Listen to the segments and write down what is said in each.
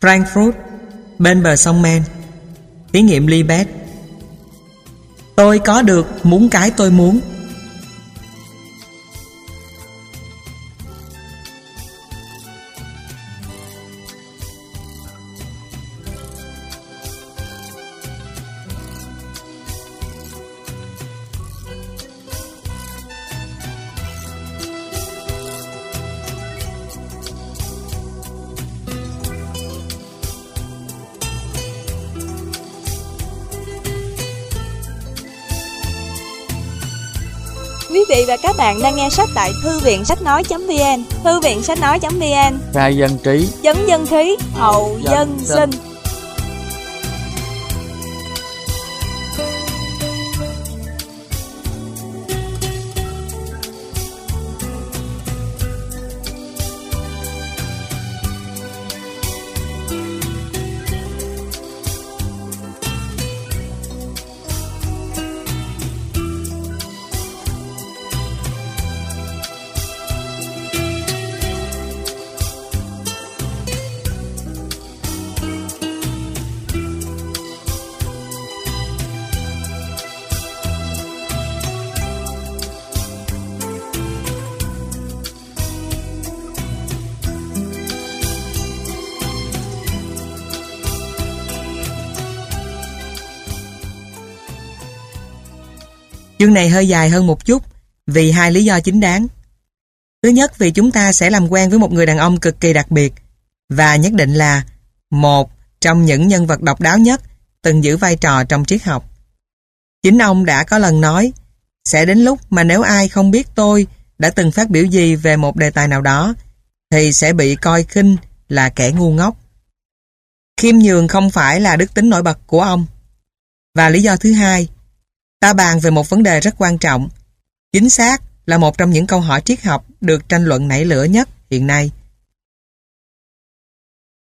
Frankfurt, bên bờ sông Men. Thí nghiệm Libet. Tôi có được muốn cái tôi muốn. Bạn đang nghe sách tại thư viện sách nói.vn, thư viện sách nói.vn, khai dân trí. Chấn dân khí, hậu Dân dân sinh. Chương này hơi dài hơn một chút, vì hai lý do chính đáng. Thứ nhất, vì chúng ta sẽ làm quen với một người đàn ông cực kỳ đặc biệt, và nhất định là một trong những nhân vật độc đáo nhất từng giữ vai trò trong triết học. Chính ông đã có lần nói, sẽ đến lúc mà nếu ai không biết tôi đã từng phát biểu gì về một đề tài nào đó, thì sẽ bị coi khinh là kẻ ngu ngốc. Khiêm nhường không phải là đức tính nổi bật của ông. Và lý do thứ hai Ta bàn về một vấn đề rất quan trọng. Chính xác là một trong những câu hỏi triết học được tranh luận nảy lửa nhất hiện nay.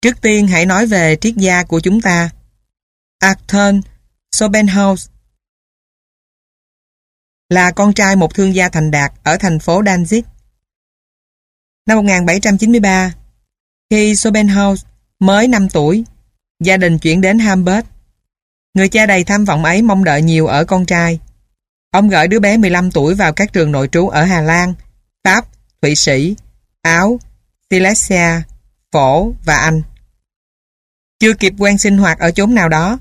Trước tiên hãy nói về triết gia của chúng ta. Arthur Schopenhauer là con trai một thương gia thành đạt ở thành phố Danzig. Năm 1793, khi Schopenhauer mới 5 tuổi, gia đình chuyển đến Hamburg. Người cha đầy tham vọng ấy mong đợi nhiều ở con trai. Ông gửi đứa bé 15 tuổi vào các trường nội trú ở Hà Lan, Pháp, Thụy Sĩ, Áo, Silesia, Phổ và Anh. Chưa kịp quen sinh hoạt ở chốn nào đó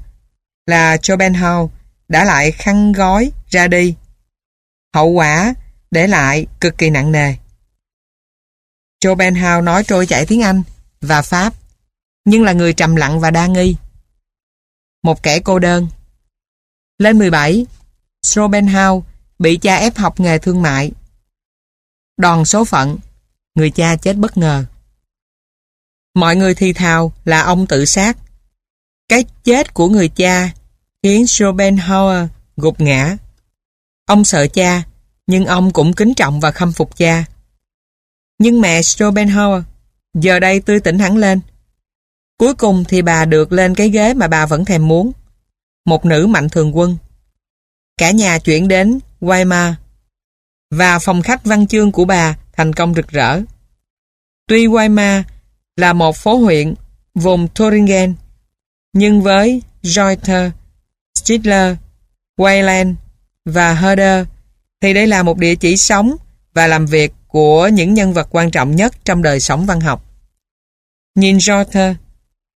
là Chopenhau đã lại khăn gói ra đi. Hậu quả để lại cực kỳ nặng nề. Chopenhau nói trôi chảy tiếng Anh và Pháp, nhưng là người trầm lặng và đa nghi một kẻ cô đơn. Lên 17, Schopenhauer bị cha ép học nghề thương mại. Đòn số phận, người cha chết bất ngờ. Mọi người thì thào là ông tự sát. Cái chết của người cha khiến Schopenhauer gục ngã. Ông sợ cha, nhưng ông cũng kính trọng và khâm phục cha. Nhưng mẹ Schopenhauer giờ đây tươi tỉnh hẳn lên. Cuối cùng thì bà được lên cái ghế mà bà vẫn thèm muốn. Một nữ mạnh thường quân. Cả nhà chuyển đến Weimar và phòng khách văn chương của bà thành công rực rỡ. Tuy Weimar là một phố huyện vùng Thuringen nhưng với Reuter, Stidler, Weyland và Herder thì đây là một địa chỉ sống và làm việc của những nhân vật quan trọng nhất trong đời sống văn học. Nhìn Reuter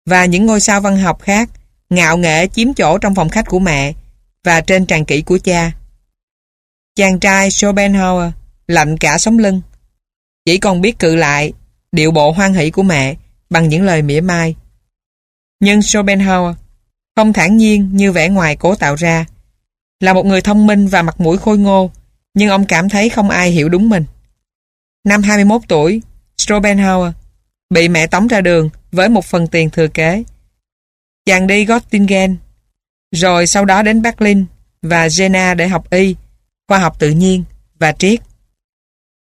và những ngôi sao văn học khác ngạo nghệ chiếm chỗ trong phòng khách của mẹ và trên tràn kỹ của cha. Chàng trai Schopenhauer lạnh cả sống lưng. Chỉ còn biết cự lại điệu bộ hoan hỷ của mẹ bằng những lời mỉa mai. Nhưng Schopenhauer không thản nhiên như vẻ ngoài cố tạo ra. Là một người thông minh và mặt mũi khôi ngô, nhưng ông cảm thấy không ai hiểu đúng mình. Năm 21 tuổi, Schopenhauer bị mẹ tống ra đường với một phần tiền thừa kế. Chàng đi Göttingen, rồi sau đó đến Berlin và Jena để học y, khoa học tự nhiên và triết.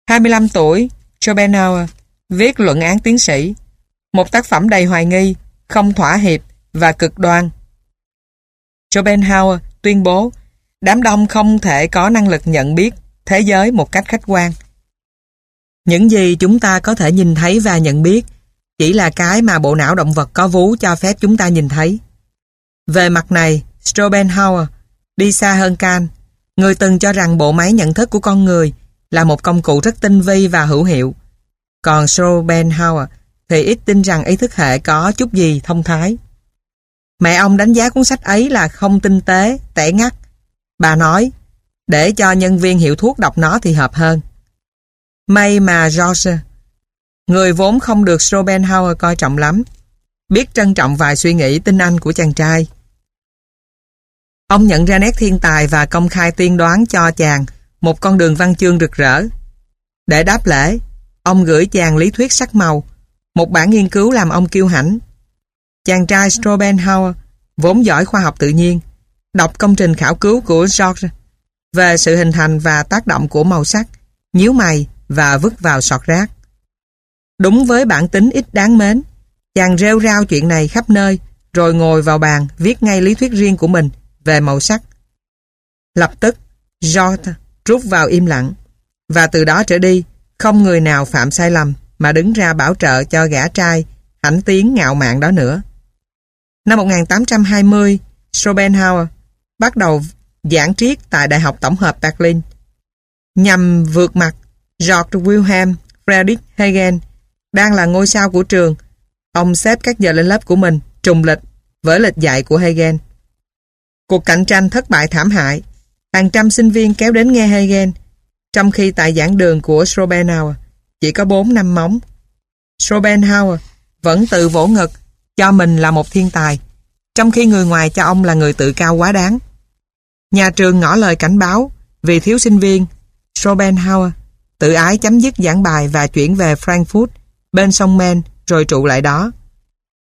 25 tuổi, Schopenhauer viết luận án tiến sĩ, một tác phẩm đầy hoài nghi, không thỏa hiệp và cực đoan. Schopenhauer tuyên bố đám đông không thể có năng lực nhận biết thế giới một cách khách quan. Những gì chúng ta có thể nhìn thấy và nhận biết chỉ là cái mà bộ não động vật có vú cho phép chúng ta nhìn thấy. Về mặt này, Schopenhauer đi xa hơn Kant. Người từng cho rằng bộ máy nhận thức của con người là một công cụ rất tinh vi và hữu hiệu. Còn Schopenhauer thì ít tin rằng ý thức hệ có chút gì thông thái. Mẹ ông đánh giá cuốn sách ấy là không tinh tế, tẻ ngắt. Bà nói, để cho nhân viên hiệu thuốc đọc nó thì hợp hơn. May mà George, người vốn không được Schopenhauer coi trọng lắm, biết trân trọng vài suy nghĩ tinh anh của chàng trai. Ông nhận ra nét thiên tài và công khai tiên đoán cho chàng một con đường văn chương rực rỡ. Để đáp lễ, ông gửi chàng lý thuyết sắc màu, một bản nghiên cứu làm ông kiêu hãnh. Chàng trai Schopenhauer, vốn giỏi khoa học tự nhiên, đọc công trình khảo cứu của George về sự hình thành và tác động của màu sắc, nhíu mày và vứt vào sọt rác. Đúng với bản tính ít đáng mến, chàng rêu rao chuyện này khắp nơi, rồi ngồi vào bàn viết ngay lý thuyết riêng của mình về màu sắc. Lập tức, George rút vào im lặng, và từ đó trở đi, không người nào phạm sai lầm mà đứng ra bảo trợ cho gã trai hãnh tiếng ngạo mạn đó nữa. Năm 1820, Schopenhauer bắt đầu giảng triết tại Đại học Tổng hợp Berlin nhằm vượt mặt George Wilhelm Friedrich Hegel đang là ngôi sao của trường. Ông xếp các giờ lên lớp của mình, trùng lịch với lịch dạy của Hegel. Cuộc cạnh tranh thất bại thảm hại. Hàng trăm sinh viên kéo đến nghe Hegel trong khi tại giảng đường của Schopenhauer, chỉ có 4 năm móng. Schopenhauer vẫn tự vỗ ngực, cho mình là một thiên tài, trong khi người ngoài cho ông là người tự cao quá đáng. Nhà trường ngỏ lời cảnh báo vì thiếu sinh viên. Schopenhauer tự ái chấm dứt giảng bài và chuyển về Frankfurt bên sông men rồi trụ lại đó.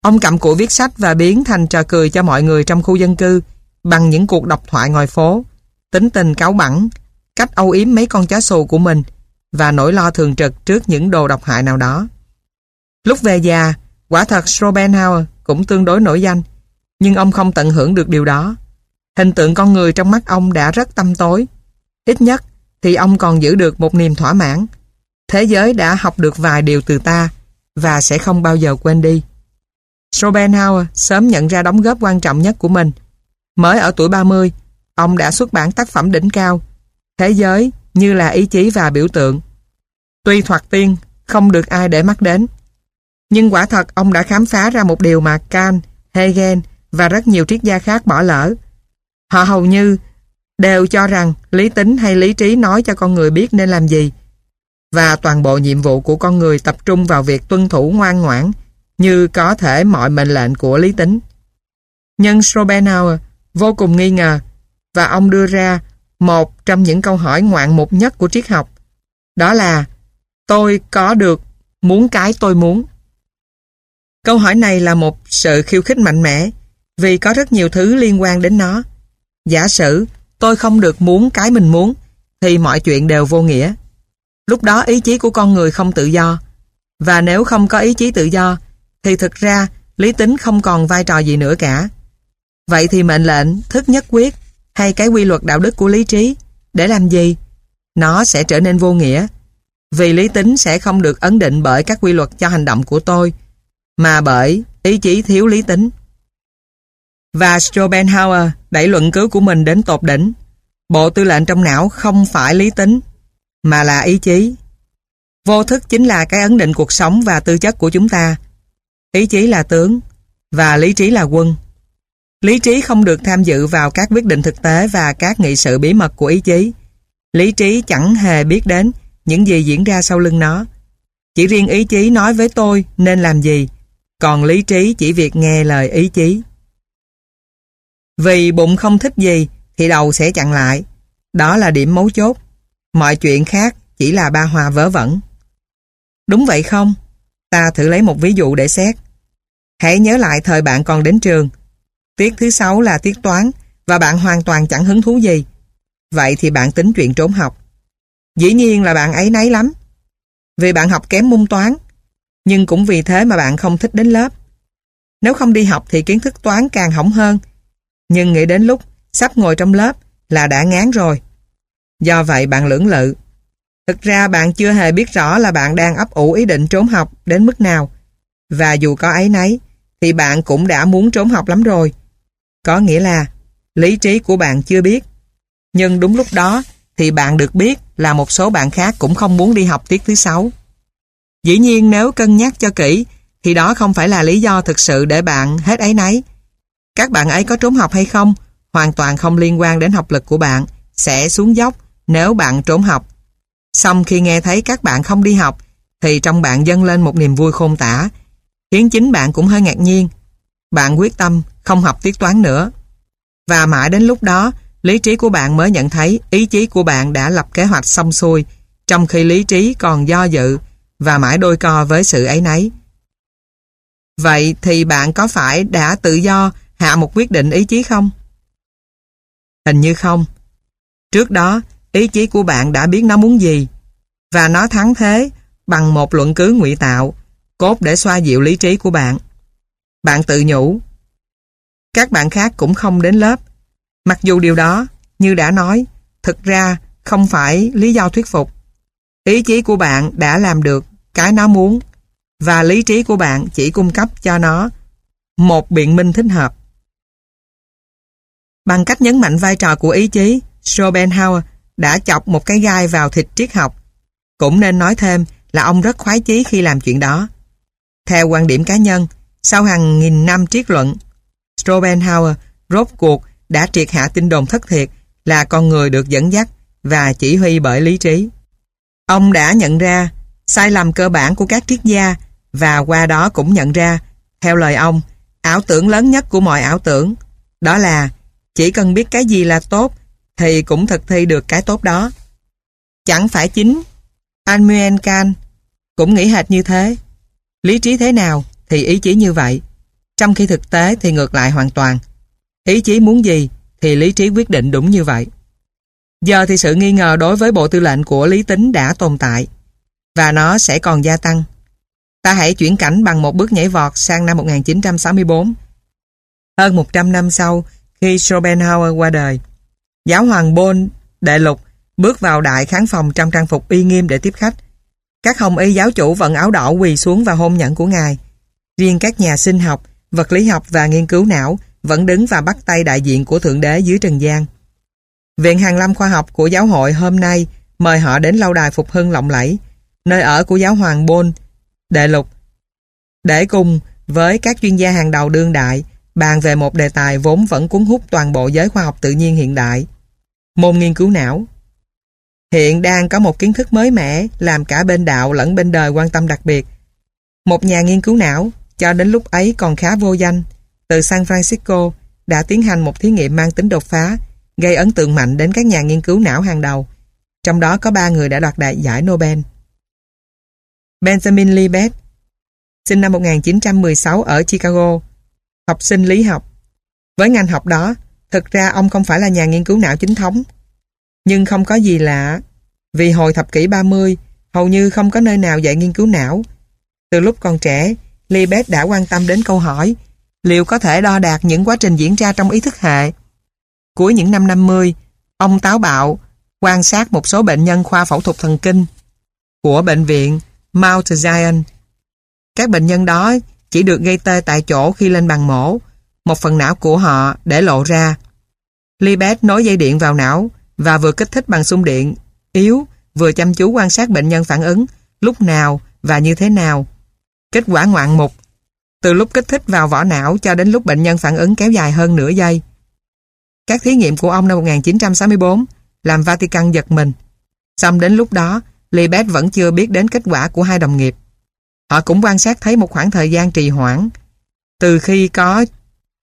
Ông cầm cụ viết sách và biến thành trò cười cho mọi người trong khu dân cư bằng những cuộc độc thoại ngoài phố, tính tình cáo bẳn, cách âu yếm mấy con chó xù của mình và nỗi lo thường trực trước những đồ độc hại nào đó. Lúc về già, quả thật Schopenhauer cũng tương đối nổi danh, nhưng ông không tận hưởng được điều đó. Hình tượng con người trong mắt ông đã rất tâm tối. Ít nhất thì ông còn giữ được một niềm thỏa mãn. Thế giới đã học được vài điều từ ta và sẽ không bao giờ quên đi. Schopenhauer sớm nhận ra đóng góp quan trọng nhất của mình. Mới ở tuổi 30, ông đã xuất bản tác phẩm đỉnh cao Thế giới như là ý chí và biểu tượng. Tuy thoạt tiên không được ai để mắt đến, nhưng quả thật ông đã khám phá ra một điều mà Kant, Hegel và rất nhiều triết gia khác bỏ lỡ. Họ hầu như đều cho rằng lý tính hay lý trí nói cho con người biết nên làm gì và toàn bộ nhiệm vụ của con người tập trung vào việc tuân thủ ngoan ngoãn, như có thể mọi mệnh lệnh của lý tính. Nhưng Schopenhauer vô cùng nghi ngờ và ông đưa ra một trong những câu hỏi ngoạn mục nhất của triết học. Đó là, tôi có được muốn cái tôi muốn. Câu hỏi này là một sự khiêu khích mạnh mẽ vì có rất nhiều thứ liên quan đến nó. Giả sử, tôi không được muốn cái mình muốn thì mọi chuyện đều vô nghĩa. Lúc đó ý chí của con người không tự do và nếu không có ý chí tự do thì thực ra lý tính không còn vai trò gì nữa cả. Vậy thì mệnh lệnh, thức nhất quyết hay cái quy luật đạo đức của lý trí để làm gì? Nó sẽ trở nên vô nghĩa vì lý tính sẽ không được ấn định bởi các quy luật cho hành động của tôi mà bởi ý chí thiếu lý tính. Và Schopenhauer đẩy luận cứu của mình đến tột đỉnh. Bộ tư lệnh trong não không phải lý tính, mà là ý chí. Vô thức chính là cái ấn định cuộc sống và tư chất của chúng ta. Ý chí là tướng, và lý trí là quân. Lý trí không được tham dự vào các quyết định thực tế và các nghị sự bí mật của ý chí. Lý trí chẳng hề biết đến những gì diễn ra sau lưng nó. Chỉ riêng ý chí nói với tôi nên làm gì, còn lý trí chỉ việc nghe lời ý chí. Vì bụng không thích gì thì đầu sẽ chặn lại. Đó là điểm mấu chốt. Mọi chuyện khác chỉ là ba hòa vớ vẩn. Đúng vậy không? Ta thử lấy một ví dụ để xét. Hãy nhớ lại thời bạn còn đến trường Tiết thứ sáu là tiết toán, và bạn hoàn toàn chẳng hứng thú gì. Vậy thì bạn tính chuyện trốn học. Dĩ nhiên là bạn ấy nấy lắm. Vì bạn học kém môn toán. Nhưng cũng vì thế mà bạn không thích đến lớp. Nếu không đi học thì kiến thức toán càng hỏng hơn. Nhưng nghĩ đến lúc sắp ngồi trong lớp là đã ngán rồi. Do vậy bạn lưỡng lự. Thực ra bạn chưa hề biết rõ là bạn đang ấp ủ ý định trốn học đến mức nào. Và dù có ấy nấy, thì bạn cũng đã muốn trốn học lắm rồi. Có nghĩa là lý trí của bạn chưa biết. Nhưng đúng lúc đó thì bạn được biết là một số bạn khác cũng không muốn đi học tiết thứ sáu. Dĩ nhiên nếu cân nhắc cho kỹ thì đó không phải là lý do thực sự để bạn hết ấy nấy. Các bạn ấy có trốn học hay không hoàn toàn không liên quan đến học lực của bạn sẽ xuống dốc nếu bạn trốn học. Xong khi nghe thấy các bạn không đi học thì trong bạn dâng lên một niềm vui khôn tả khiến chính bạn cũng hơi ngạc nhiên. Bạn quyết tâm không học tiết toán nữa. Và mãi đến lúc đó lý trí của bạn mới nhận thấy ý chí của bạn đã lập kế hoạch xong xuôi trong khi lý trí còn do dự và mãi đôi co với sự ấy nấy. Vậy thì bạn có phải đã tự do hạ một quyết định ý chí không? Hình như không. Trước đó, ý chí của bạn đã biết nó muốn gì và nó thắng thế bằng một luận cứ ngụy tạo cốt để xoa dịu lý trí của bạn. Bạn tự nhủ. Các bạn khác cũng không đến lớp. Mặc dù điều đó, như đã nói, thực ra không phải lý do thuyết phục. Ý chí của bạn đã làm được cái nó muốn và lý trí của bạn chỉ cung cấp cho nó một biện minh thích hợp. Bằng cách nhấn mạnh vai trò của ý chí, Schopenhauer đã chọc một cái gai vào thịt triết học. Cũng nên nói thêm là ông rất khoái chí khi làm chuyện đó. Theo quan điểm cá nhân, sau hàng nghìn năm triết luận, Schopenhauer rốt cuộc đã triệt hạ tin đồn thất thiệt là con người được dẫn dắt và chỉ huy bởi lý trí. Ông đã nhận ra sai lầm cơ bản của các triết gia và qua đó cũng nhận ra, theo lời ông, ảo tưởng lớn nhất của mọi ảo tưởng, đó là chỉ cần biết cái gì là tốt thì cũng thực thi được cái tốt đó. Chẳng phải chính Anmuen Kant cũng nghĩ hệt như thế. Lý trí thế nào thì ý chí như vậy. Trong khi thực tế thì ngược lại hoàn toàn. Ý chí muốn gì thì lý trí quyết định đúng như vậy. Giờ thì sự nghi ngờ đối với bộ tư lệnh của lý tính đã tồn tại và nó sẽ còn gia tăng. Ta hãy chuyển cảnh bằng một bước nhảy vọt sang năm 1964. Hơn 100 năm sau, khi Schopenhauer qua đời, giáo hoàng Bôn Đệ Lục bước vào đại khán phòng trong trang phục uy nghiêm để tiếp khách. Các hồng y giáo chủ vận áo đỏ quỳ xuống và hôn nhẫn của ngài. Riêng các nhà sinh học, vật lý học và nghiên cứu não vẫn đứng và bắt tay đại diện của Thượng Đế dưới Trần gian. Viện hàng Lâm Khoa học của giáo hội hôm nay mời họ đến lâu đài Phục Hưng lộng lẫy, nơi ở của giáo hoàng Bôn, Đệ Lục, để cùng với các chuyên gia hàng đầu đương đại bàn về một đề tài vốn vẫn cuốn hút toàn bộ giới khoa học tự nhiên hiện đại. Môn nghiên cứu não Hiện đang có một kiến thức mới mẻ làm cả bên đạo lẫn bên đời quan tâm đặc biệt. Một nhà nghiên cứu não, cho đến lúc ấy còn khá vô danh, từ San Francisco đã tiến hành một thí nghiệm mang tính đột phá, gây ấn tượng mạnh đến các nhà nghiên cứu não hàng đầu. Trong đó có ba người đã đoạt đại giải Nobel. Benjamin Libet, sinh năm 1916 ở Chicago, học sinh lý học. Với ngành học đó, thực ra ông không phải là nhà nghiên cứu não chính thống. Nhưng không có gì lạ, vì hồi thập kỷ 30, hầu như không có nơi nào dạy nghiên cứu não. Từ lúc còn trẻ, Libet đã quan tâm đến câu hỏi liệu có thể đo đạt những quá trình diễn ra trong ý thức hệ. Cuối những năm 50, ông táo bạo quan sát một số bệnh nhân khoa phẫu thuật thần kinh của bệnh viện Mount Zion. Các bệnh nhân đó chỉ được gây tê tại chỗ khi lên bàn mổ, một phần não của họ để lộ ra. Libet nối dây điện vào não và vừa kích thích bằng xung điện yếu, vừa chăm chú quan sát bệnh nhân phản ứng lúc nào và như thế nào. Kết quả ngoạn mục từ lúc kích thích vào vỏ não cho đến lúc bệnh nhân phản ứng kéo dài hơn nửa giây. Các thí nghiệm của ông năm 1964 làm Vatican giật mình. Xong đến lúc đó, Libet vẫn chưa biết đến kết quả của hai đồng nghiệp. Họ cũng quan sát thấy một khoảng thời gian trì hoãn từ khi có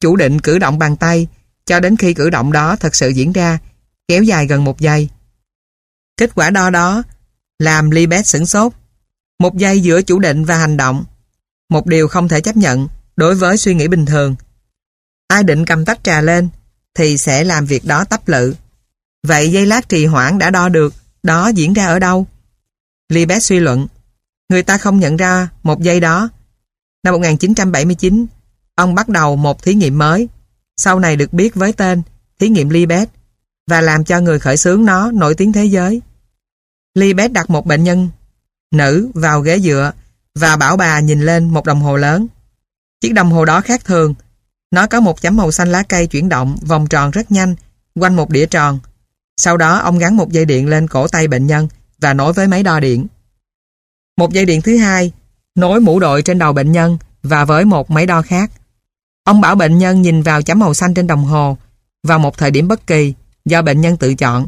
chủ định cử động bàn tay cho đến khi cử động đó thật sự diễn ra kéo dài gần một giây. Kết quả đo đó làm Libet sửng sốt. Một giây giữa chủ định và hành động. Một điều không thể chấp nhận đối với suy nghĩ bình thường. Ai định cầm tách trà lên thì sẽ làm việc đó tấp lự. Vậy giây lát trì hoãn đã đo được, đó diễn ra ở đâu? Libet suy luận, người ta không nhận ra một giây đó. Năm 1979, ông bắt đầu một thí nghiệm mới, sau này được biết với tên thí nghiệm Libet và làm cho người khởi xướng nó nổi tiếng thế giới. Libet đặt một bệnh nhân nữ vào ghế dựa và bảo bà nhìn lên một đồng hồ lớn. Chiếc đồng hồ đó khác thường. Nó có một chấm màu xanh lá cây chuyển động vòng tròn rất nhanh quanh một đĩa tròn. Sau đó ông gắn một dây điện lên cổ tay bệnh nhân và nối với máy đo điện. Một dây điện thứ hai nối mũ đội trên đầu bệnh nhân và với một máy đo khác. Ông bảo bệnh nhân nhìn vào chấm màu xanh trên đồng hồ vào một thời điểm bất kỳ, do bệnh nhân tự chọn.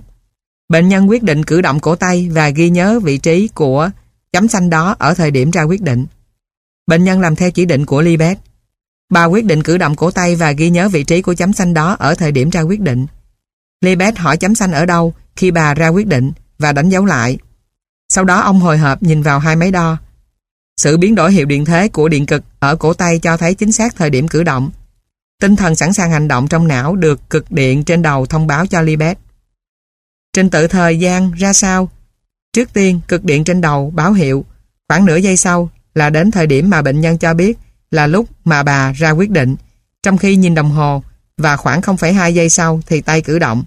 Bệnh nhân quyết định cử động cổ tay và ghi nhớ vị trí của chấm xanh đó ở thời điểm ra quyết định. Bệnh nhân làm theo chỉ định của Libet. Bà quyết định cử động cổ tay và ghi nhớ vị trí của chấm xanh đó ở thời điểm ra quyết định. Libet hỏi chấm xanh ở đâu khi bà ra quyết định và đánh dấu lại. Sau đó ông hồi hộp nhìn vào hai máy đo. Sự biến đổi hiệu điện thế của điện cực ở cổ tay cho thấy chính xác thời điểm cử động. Tinh thần sẵn sàng hành động trong não được cực điện trên đầu thông báo cho Libet. Trình tự thời gian ra sao? Trước tiên, cực điện trên đầu báo hiệu. Khoảng nửa giây sau là đến thời điểm mà bệnh nhân cho biết là lúc mà bà ra quyết định. Trong khi nhìn đồng hồ và khoảng 0,2 giây sau thì tay cử động.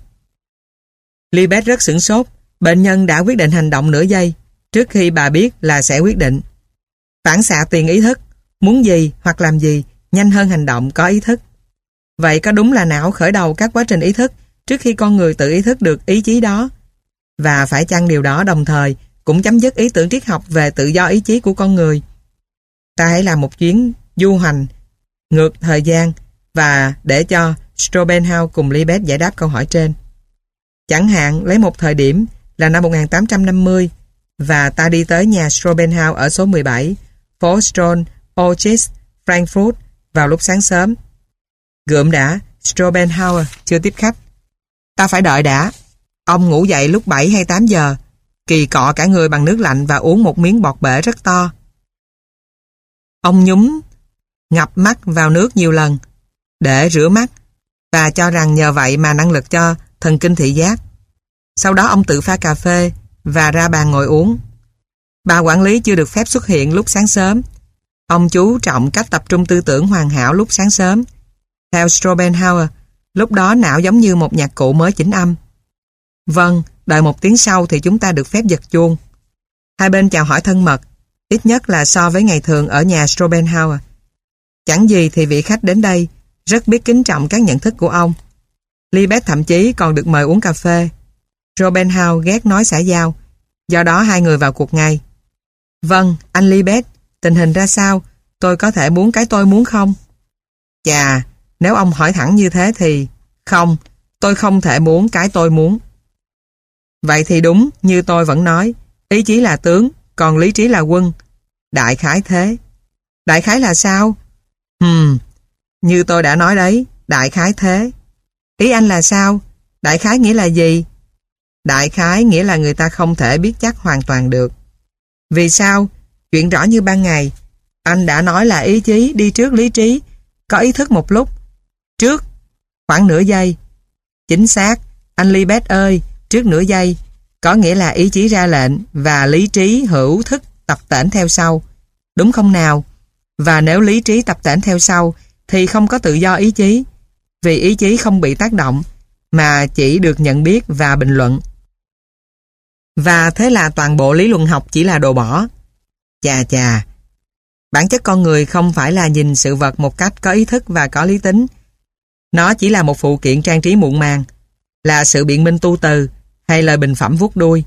Libet rất sửng sốt. Bệnh nhân đã quyết định hành động nửa giây trước khi bà biết là sẽ quyết định. Phản xạ tiền ý thức, muốn gì hoặc làm gì nhanh hơn hành động có ý thức. Vậy có đúng là não khởi đầu các quá trình ý thức trước khi con người tự ý thức được ý chí đó? Và phải chăng điều đó đồng thời cũng chấm dứt ý tưởng triết học về tự do ý chí của con người? Ta hãy làm một chuyến du hành ngược thời gian và để cho Schopenhauer cùng Libet giải đáp câu hỏi trên. Chẳng hạn lấy một thời điểm là năm 1850 và ta đi tới nhà Schopenhauer ở số 17 phố Stone, Orchis, Frankfurt vào lúc sáng sớm. Gượm đã, Strobenhauer chưa tiếp khách. Ta phải đợi đã. Ông ngủ dậy lúc 7 hay 8 giờ, kỳ cọ cả người bằng nước lạnh và uống một miếng bọt bể rất to. Ông nhúng ngập mắt vào nước nhiều lần để rửa mắt và cho rằng nhờ vậy mà năng lực cho thần kinh thị giác. Sau đó ông tự pha cà phê và ra bàn ngồi uống. Bà quản lý chưa được phép xuất hiện lúc sáng sớm. Ông chú trọng cách tập trung tư tưởng hoàn hảo lúc sáng sớm. Theo strobenhauer lúc đó não giống như một nhạc cụ mới chỉnh âm. Vâng, đợi một tiếng sau thì chúng ta được phép giật chuông. Hai bên chào hỏi thân mật, ít nhất là so với ngày thường ở nhà strobenhauer Chẳng gì thì vị khách đến đây rất biết kính trọng các nhận thức của ông. Libet thậm chí còn được mời uống cà phê. strobenhauer ghét nói xã giao, do đó hai người vào cuộc ngay. Vâng, anh Libet, tình hình ra sao? Tôi có thể muốn cái tôi muốn không? Chà, nếu ông hỏi thẳng như thế thì... Không, tôi không thể muốn cái tôi muốn. Vậy thì đúng, như tôi vẫn nói, ý chí là tướng, còn lý trí là quân. Đại khái thế. Đại khái là sao? Hừm, như tôi đã nói đấy, đại khái thế. Ý anh là sao? Đại khái nghĩa là gì? Đại khái nghĩa là người ta không thể biết chắc hoàn toàn được. Vì sao? Chuyện rõ như ban ngày. Anh đã nói là ý chí đi trước lý trí, có ý thức một lúc. Trước, khoảng nửa giây. Chính xác, anh Libet ơi, trước nửa giây, có nghĩa là ý chí ra lệnh và lý trí hữu thức tập tễnh theo sau. Đúng không nào? Và nếu lý trí tập tễnh theo sau, thì không có tự do ý chí. Vì ý chí không bị tác động, mà chỉ được nhận biết và bình luận. Và thế là toàn bộ lý luận học chỉ là đồ bỏ. Chà chà, bản chất con người không phải là nhìn sự vật một cách có ý thức và có lý tính. Nó chỉ là một phụ kiện trang trí muộn màng, là sự biện minh tu từ hay lời bình phẩm vuốt đuôi.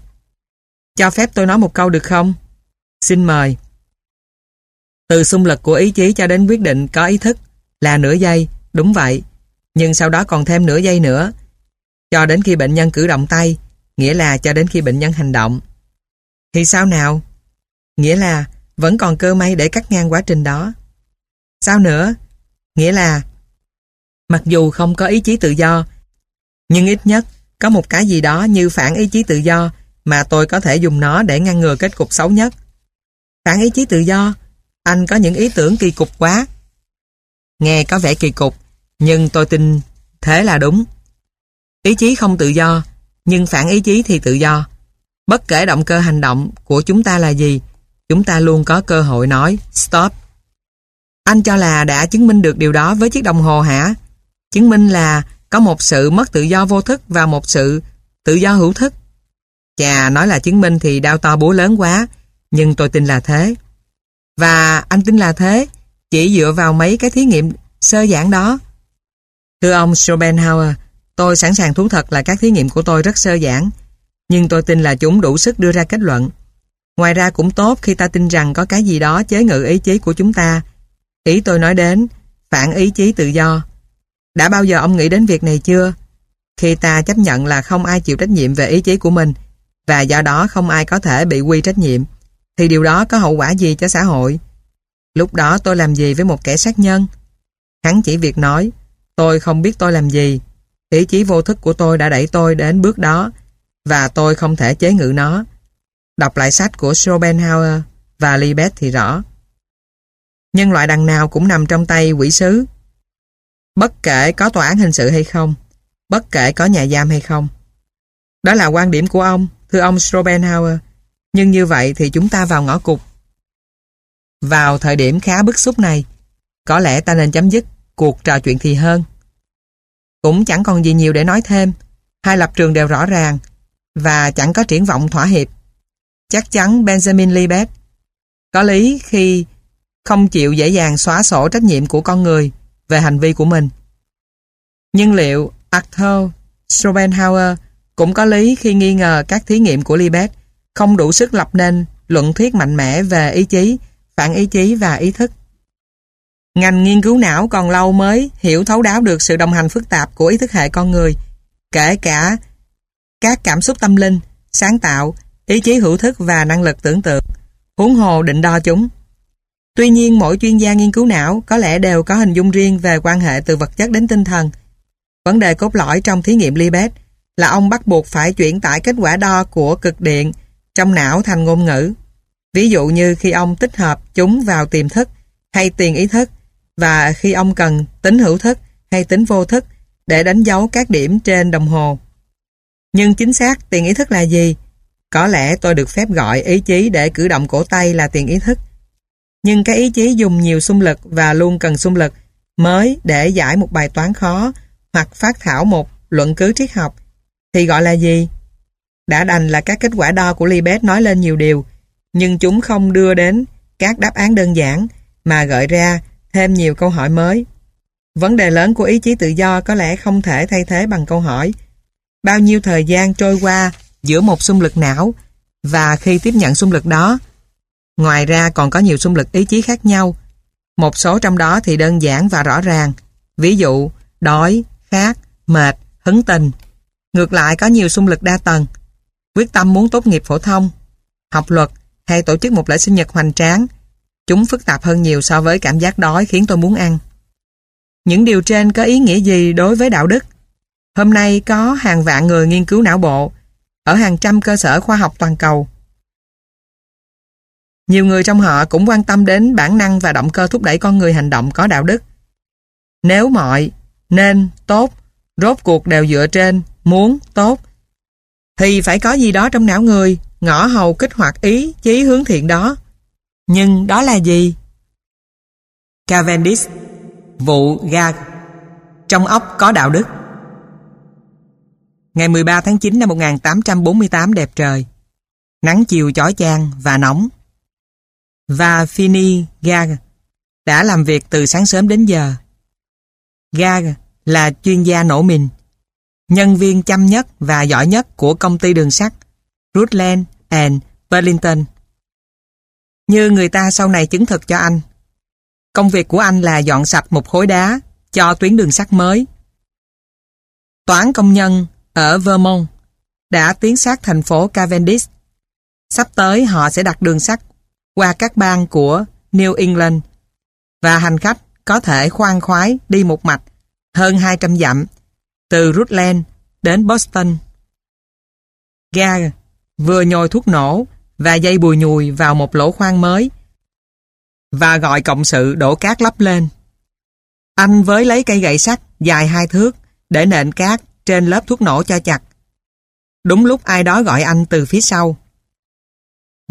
Cho phép tôi nói một câu được không? Xin mời. Từ xung lực của ý chí cho đến quyết định có ý thức là nửa giây, đúng vậy. Nhưng sau đó còn thêm nửa giây nữa. Cho đến khi bệnh nhân cử động tay, nghĩa là cho đến khi bệnh nhân hành động. Thì sao nào? Nghĩa là vẫn còn cơ may để cắt ngang quá trình đó. Sao nữa? Nghĩa là mặc dù không có ý chí tự do, nhưng ít nhất có một cái gì đó như phản ý chí tự do mà tôi có thể dùng nó để ngăn ngừa kết cục xấu nhất. Phản ý chí tự do, anh có những ý tưởng kỳ cục quá. Nghe có vẻ kỳ cục, nhưng tôi tin thế là đúng. Ý chí không tự do, nhưng phản ý chí thì tự do. Bất kể động cơ hành động của chúng ta là gì, chúng ta luôn có cơ hội nói stop. Anh cho là đã chứng minh được điều đó với chiếc đồng hồ hả? Chứng minh là có một sự mất tự do vô thức và một sự tự do hữu thức. Chà, nói là chứng minh thì đau to búa lớn quá, nhưng tôi tin là thế. Và anh tin là thế, chỉ dựa vào mấy cái thí nghiệm sơ giản đó. Thưa ông Schopenhauer, tôi sẵn sàng thú thật là các thí nghiệm của tôi rất sơ giản, nhưng tôi tin là chúng đủ sức đưa ra kết luận. Ngoài ra cũng tốt khi ta tin rằng có cái gì đó chế ngự ý chí của chúng ta. Ý tôi nói đến, phản ý chí tự do. Đã bao giờ ông nghĩ đến việc này chưa? Khi ta chấp nhận là không ai chịu trách nhiệm về ý chí của mình, và do đó không ai có thể bị quy trách nhiệm, thì điều đó có hậu quả gì cho xã hội? Lúc đó tôi làm gì với một kẻ sát nhân? Hắn chỉ việc nói, tôi không biết tôi làm gì. Ý chí vô thức của tôi đã đẩy tôi đến bước đó, và tôi không thể chế ngự nó. Đọc lại sách của Schopenhauer và Libet thì rõ. Nhân loại đằng nào cũng nằm trong tay quỷ sứ. Bất kể có tòa án hình sự hay không, bất kể có nhà giam hay không. Đó là quan điểm của ông, thưa ông Schopenhauer. Nhưng như vậy thì chúng ta vào ngõ cụt. Vào thời điểm khá bức xúc này, có lẽ ta nên chấm dứt cuộc trò chuyện thì hơn. Cũng chẳng còn gì nhiều để nói thêm, hai lập trường đều rõ ràng và chẳng có triển vọng thỏa hiệp. Chắc chắn Benjamin Libet có lý khi không chịu dễ dàng xóa sổ trách nhiệm của con người về hành vi của mình. Nhưng liệu Arthur Schopenhauer cũng có lý khi nghi ngờ các thí nghiệm của Libet không đủ sức lập nên luận thuyết mạnh mẽ về ý chí, phản ý chí và ý thức. Ngành nghiên cứu não còn lâu mới hiểu thấu đáo được sự đồng hành phức tạp của ý thức hệ con người, kể cả các cảm xúc tâm linh, sáng tạo, ý chí hữu thức và năng lực tưởng tượng, huống hồ định đo chúng. Tuy nhiên mỗi chuyên gia nghiên cứu não có lẽ đều có hình dung riêng về quan hệ từ vật chất đến tinh thần. Vấn đề cốt lõi trong thí nghiệm Libet là ông bắt buộc phải chuyển tải kết quả đo của cực điện trong não thành ngôn ngữ. Ví dụ như khi ông tích hợp chúng vào tiềm thức hay tiền ý thức và khi ông cần tính hữu thức hay tính vô thức để đánh dấu các điểm trên đồng hồ. Nhưng chính xác tiền ý thức là gì? Có lẽ tôi được phép gọi ý chí để cử động cổ tay là tiền ý thức. Nhưng cái ý chí dùng nhiều xung lực và luôn cần xung lực mới để giải một bài toán khó hoặc phát thảo một luận cứ triết học thì gọi là gì? Đã đành là các kết quả đo của Libet nói lên nhiều điều, nhưng chúng không đưa đến các đáp án đơn giản mà gợi ra thêm nhiều câu hỏi mới. Vấn đề lớn của ý chí tự do có lẽ không thể thay thế bằng câu hỏi bao nhiêu thời gian trôi qua giữa một xung lực não và khi tiếp nhận xung lực đó. Ngoài ra còn có nhiều xung lực ý chí khác nhau. Một số trong đó thì đơn giản và rõ ràng. Ví dụ, đói, khát, mệt, hứng tình. Ngược lại có nhiều xung lực đa tầng. Quyết tâm muốn tốt nghiệp phổ thông, học luật hay tổ chức một lễ sinh nhật hoành tráng. Chúng phức tạp hơn nhiều so với cảm giác đói khiến tôi muốn ăn. Những điều trên có ý nghĩa gì đối với đạo đức? Hôm nay có hàng vạn người nghiên cứu não bộ ở hàng trăm cơ sở khoa học toàn cầu. Nhiều người trong họ cũng quan tâm đến bản năng và động cơ thúc đẩy con người hành động có đạo đức. Nếu mọi, nên, tốt, rốt cuộc đều dựa trên muốn, tốt, thì phải có gì đó trong não người ngõ hầu kích hoạt ý chí hướng thiện đó. Nhưng đó là gì? Cavendish Vụ ga Trong ốc có đạo đức Ngày 13 tháng 9 năm 1848 đẹp trời. Nắng chiều chói chang và nóng. Và Fini Gag đã làm việc từ sáng sớm đến giờ. Gag là chuyên gia nổ mìn, nhân viên chăm nhất và giỏi nhất của công ty đường sắt Rutland and Burlington. Như người ta sau này chứng thực cho anh. Công việc của anh là dọn sạch một khối đá, cho tuyến đường sắt mới. Toán công nhân ở Vermont đã tiến sát thành phố Cavendish. Sắp tới họ sẽ đặt đường sắt qua các bang của New England và hành khách có thể khoan khoái đi một mạch hơn 200 dặm, từ Rutland đến Boston. Gag vừa nhồi thuốc nổ và dây bùi nhùi vào một lỗ khoan mới và gọi cộng sự đổ cát lắp lên. Anh với lấy cây gậy sắt dài hai thước để nện cát trên lớp thuốc nổ cho chặt. Đúng lúc ai đó gọi anh từ phía sau.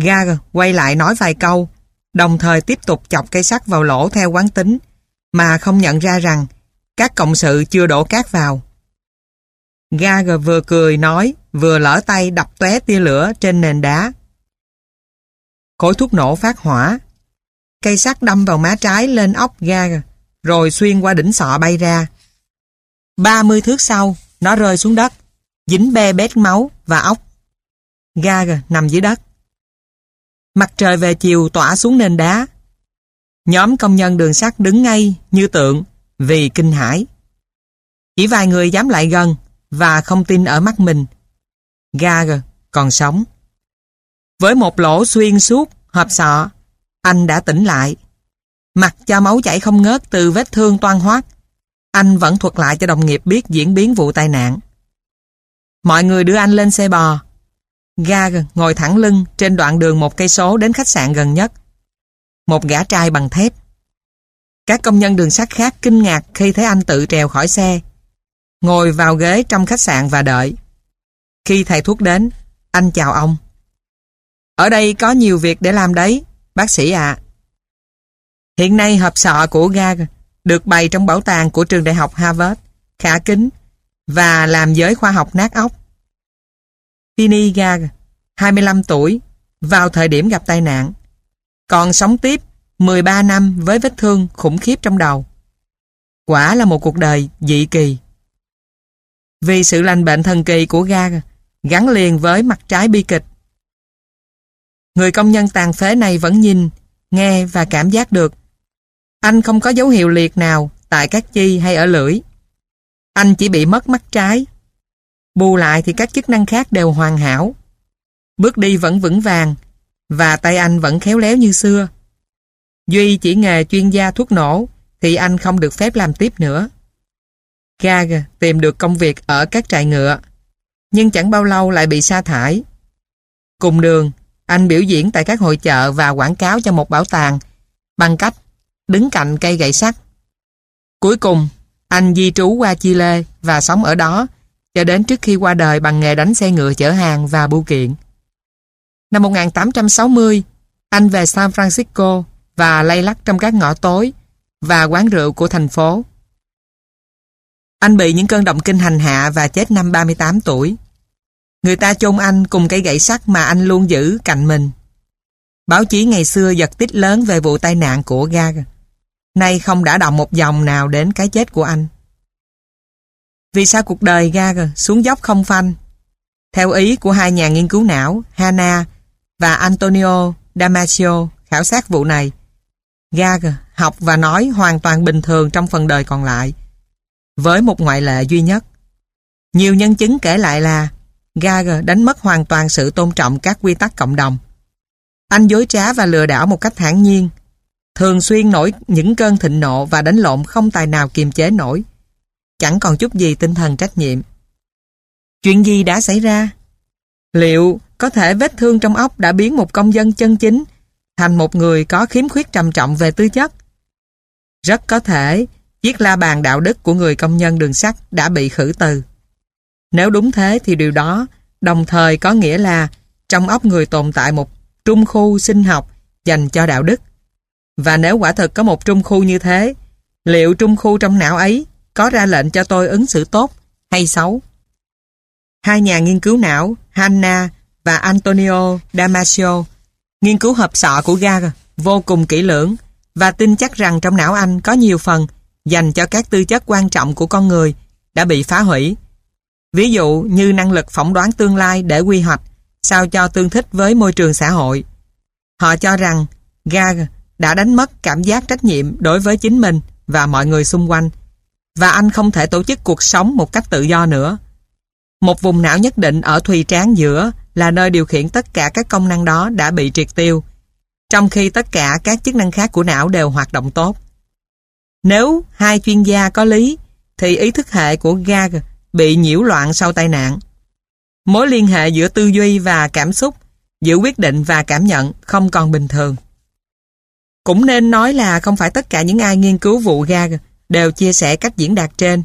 ga quay lại nói vài câu, đồng thời tiếp tục chọc cây sắt vào lỗ theo quán tính, mà không nhận ra rằng các cộng sự chưa đổ cát vào. ga vừa cười nói, vừa lỡ tay đập tóe tia lửa trên nền đá. Khối thuốc nổ phát hỏa. cây sắt đâm vào má trái lên ốc ga, rồi xuyên qua đỉnh sọ bay ra. 30 thước sau, nó rơi xuống đất, dính be bét máu và ốc. Ga nằm dưới đất. Mặt trời về chiều tỏa xuống nền đá. Nhóm công nhân đường sắt đứng ngay như tượng vì kinh hãi. Chỉ vài người dám lại gần và không tin ở mắt mình. Ga còn sống. Với một lỗ xuyên suốt, hộp sọ, anh đã tỉnh lại. Mặt cho máu chảy không ngớt từ vết thương toan hoát. Anh vẫn thuật lại cho đồng nghiệp biết diễn biến vụ tai nạn. Mọi người đưa anh lên xe bò. Ga ngồi thẳng lưng trên đoạn đường một cây số đến khách sạn gần nhất. Một gã trai bằng thép. Các công nhân đường sắt khác kinh ngạc khi thấy anh tự trèo khỏi xe. Ngồi vào ghế trong khách sạn và đợi. Khi thầy thuốc đến, anh chào ông. Ở đây có nhiều việc để làm đấy, bác sĩ ạ. Hiện nay hộp sọ của Gag được bày trong bảo tàng của trường đại học Harvard, khả kính và làm giới khoa học nát óc. Tini Gag, 25 tuổi, vào thời điểm gặp tai nạn. Còn sống tiếp 13 năm với vết thương khủng khiếp trong đầu. Quả là một cuộc đời dị kỳ. Vì sự lành bệnh thần kỳ của Gag gắn liền với mặt trái bi kịch. Người công nhân tàn phế này vẫn nhìn, nghe và cảm giác được. Anh không có dấu hiệu liệt nào tại các chi hay ở lưỡi. Anh chỉ bị mất mắt trái. Bù lại thì các chức năng khác đều hoàn hảo. Bước đi vẫn vững vàng và tay anh vẫn khéo léo như xưa. Duy chỉ nghề chuyên gia thuốc nổ thì anh không được phép làm tiếp nữa. Gag tìm được công việc ở các trại ngựa nhưng chẳng bao lâu lại bị sa thải. Cùng đường, anh biểu diễn tại các hội chợ và quảng cáo cho một bảo tàng bằng cách đứng cạnh cây gậy sắt. Cuối cùng, anh di trú qua Chile và sống ở đó cho đến trước khi qua đời bằng nghề đánh xe ngựa chở hàng và bưu kiện. Năm 1860, anh về San Francisco và lay lắc trong các ngõ tối và quán rượu của thành phố. Anh bị những cơn động kinh hành hạ và chết năm 38 tuổi. Người ta chôn anh cùng cây gậy sắt mà anh luôn giữ cạnh mình. Báo chí ngày xưa giật tích lớn về vụ tai nạn của Gag. Nay không đã động một dòng nào đến cái chết của anh. Vì sao cuộc đời Gag xuống dốc không phanh? Theo ý của hai nhà nghiên cứu não, hana và Antonio Damasio khảo sát vụ này, Gag học và nói hoàn toàn bình thường trong phần đời còn lại, với một ngoại lệ duy nhất. Nhiều nhân chứng kể lại là Gage đánh mất hoàn toàn sự tôn trọng các quy tắc cộng đồng. Anh dối trá và lừa đảo một cách thản nhiên, thường xuyên nổi những cơn thịnh nộ và đánh lộn không tài nào kiềm chế nổi. Chẳng còn chút gì tinh thần trách nhiệm. Chuyện gì đã xảy ra? Liệu có thể vết thương trong óc đã biến một công dân chân chính thành một người có khiếm khuyết trầm trọng về tư chất? Rất có thể chiếc la bàn đạo đức của người công nhân đường sắt đã bị khử từ. Nếu đúng thế thì điều đó đồng thời có nghĩa là trong óc người tồn tại một trung khu sinh học dành cho đạo đức. Và nếu quả thực có một trung khu như thế, liệu trung khu trong não ấy có ra lệnh cho tôi ứng xử tốt hay xấu? Hai nhà nghiên cứu não, Hanna và Antonio Damasio, nghiên cứu hợp sọ của Gar vô cùng kỹ lưỡng và tin chắc rằng trong não anh có nhiều phần dành cho các tư chất quan trọng của con người đã bị phá hủy Ví dụ như năng lực phỏng đoán tương lai để quy hoạch sao cho tương thích với môi trường xã hội. Họ cho rằng Gag đã đánh mất cảm giác trách nhiệm đối với chính mình và mọi người xung quanh và anh không thể tổ chức cuộc sống một cách tự do nữa. Một vùng não nhất định ở thùy trán giữa là nơi điều khiển tất cả các công năng đó đã bị triệt tiêu, trong khi tất cả các chức năng khác của não đều hoạt động tốt. Nếu hai chuyên gia có lý, thì ý thức hệ của Gag bị nhiễu loạn sau tai nạn. Mối liên hệ giữa tư duy và cảm xúc, giữa quyết định và cảm nhận không còn bình thường. Cũng nên nói là không phải tất cả những ai nghiên cứu vụ Gag đều chia sẻ cách diễn đạt trên.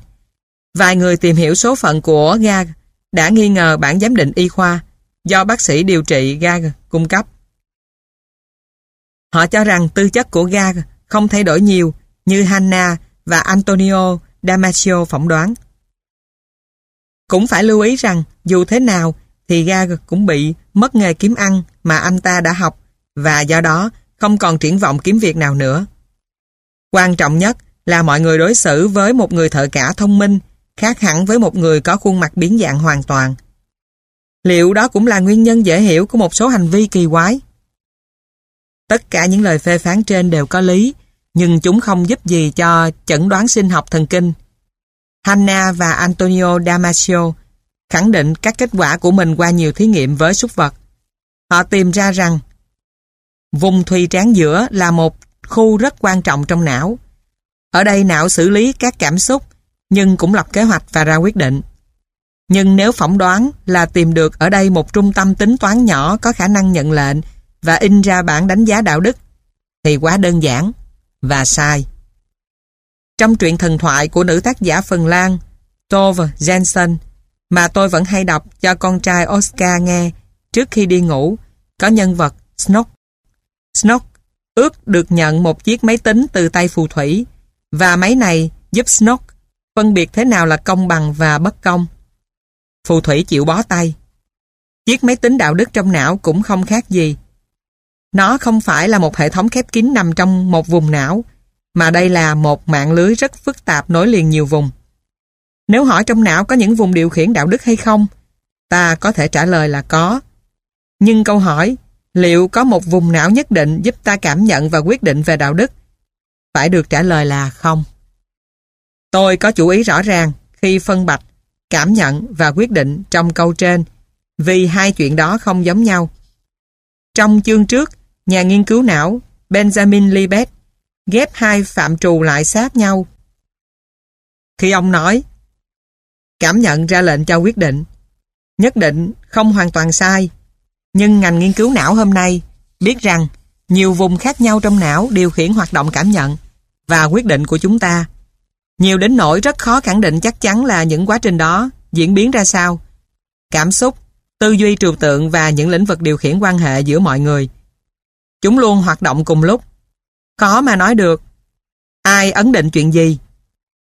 Vài người tìm hiểu số phận của Gag đã nghi ngờ bản giám định y khoa do bác sĩ điều trị Gag cung cấp. Họ cho rằng tư chất của Gag không thay đổi nhiều như Hanna và Antonio Damasio phỏng đoán. Cũng phải lưu ý rằng dù thế nào thì Gag cũng bị mất nghề kiếm ăn mà anh ta đã học và do đó không còn triển vọng kiếm việc nào nữa. Quan trọng nhất là mọi người đối xử với một người thợ cả thông minh khác hẳn với một người có khuôn mặt biến dạng hoàn toàn. Liệu đó cũng là nguyên nhân dễ hiểu của một số hành vi kỳ quái? Tất cả những lời phê phán trên đều có lý, nhưng chúng không giúp gì cho chẩn đoán sinh học thần kinh. Hanna và Antonio Damasio khẳng định các kết quả của mình qua nhiều thí nghiệm với súc vật. Họ tìm ra rằng vùng thùy trán giữa là một khu rất quan trọng trong não. Ở đây não xử lý các cảm xúc, nhưng cũng lập kế hoạch và ra quyết định. Nhưng nếu phỏng đoán là tìm được ở đây một trung tâm tính toán nhỏ có khả năng nhận lệnh và in ra bản đánh giá đạo đức, thì quá đơn giản và sai. Trong truyện thần thoại của nữ tác giả Phần Lan, Tove Jensen, mà tôi vẫn hay đọc cho con trai Oscar nghe trước khi đi ngủ, có nhân vật Snook. Snook ước được nhận một chiếc máy tính từ tay phù thủy và máy này giúp Snook phân biệt thế nào là công bằng và bất công. Phù thủy chịu bó tay. Chiếc máy tính đạo đức trong não cũng không khác gì. Nó không phải là một hệ thống khép kín nằm trong một vùng não, mà đây là một mạng lưới rất phức tạp nối liền nhiều vùng. Nếu hỏi trong não có những vùng điều khiển đạo đức hay không, ta có thể trả lời là có. Nhưng câu hỏi, liệu có một vùng não nhất định giúp ta cảm nhận và quyết định về đạo đức? Phải được trả lời là không. Tôi có chủ ý rõ ràng khi phân bạch, cảm nhận và quyết định trong câu trên vì hai chuyện đó không giống nhau. Trong chương trước, nhà nghiên cứu não Benjamin Libet ghép hai phạm trù lại sát nhau. Khi ông nói cảm nhận ra lệnh cho quyết định nhất định không hoàn toàn sai nhưng ngành nghiên cứu não hôm nay biết rằng nhiều vùng khác nhau trong não điều khiển hoạt động cảm nhận và quyết định của chúng ta nhiều đến nỗi rất khó khẳng định chắc chắn là những quá trình đó diễn biến ra sao. Cảm xúc, tư duy trừu tượng và những lĩnh vực điều khiển quan hệ giữa mọi người. Chúng luôn hoạt động cùng lúc. Khó mà nói được ai ấn định chuyện gì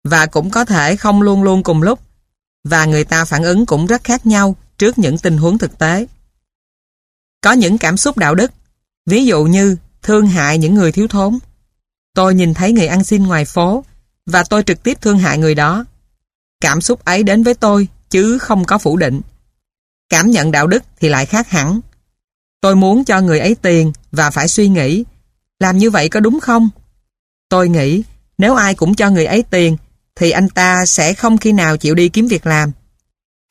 và cũng có thể không luôn luôn cùng lúc và người ta phản ứng cũng rất khác nhau trước những tình huống thực tế. Có những cảm xúc đạo đức, ví dụ như thương hại những người thiếu thốn. Tôi nhìn thấy người ăn xin ngoài phố và tôi trực tiếp thương hại người đó. Cảm xúc ấy đến với tôi chứ không có phủ định. Cảm nhận đạo đức thì lại khác hẳn. Tôi muốn cho người ấy tiền và phải suy nghĩ làm như vậy có đúng không? Tôi nghĩ nếu ai cũng cho người ấy tiền, thì anh ta sẽ không khi nào chịu đi kiếm việc làm.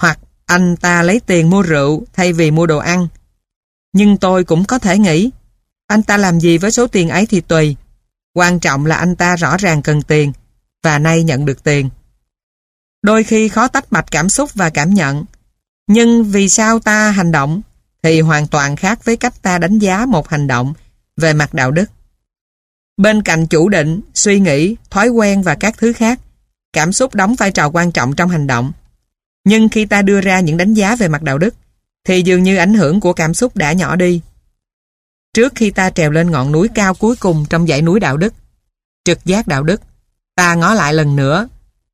Hoặc anh ta lấy tiền mua rượu thay vì mua đồ ăn. Nhưng tôi cũng có thể nghĩ, anh ta làm gì với số tiền ấy thì tùy. Quan trọng là anh ta rõ ràng cần tiền và nay nhận được tiền. Đôi khi khó tách bạch cảm xúc và cảm nhận. Nhưng vì sao ta hành động thì hoàn toàn khác với cách ta đánh giá một hành động về mặt đạo đức. Bên cạnh chủ định, suy nghĩ, thói quen và các thứ khác, cảm xúc đóng vai trò quan trọng trong hành động. Nhưng khi ta đưa ra những đánh giá về mặt đạo đức, thì dường như ảnh hưởng của cảm xúc đã nhỏ đi. Trước khi ta trèo lên ngọn núi cao cuối cùng trong dãy núi đạo đức, trực giác đạo đức, ta ngó lại lần nữa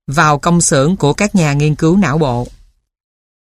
vào công xưởng của các nhà nghiên cứu não bộ.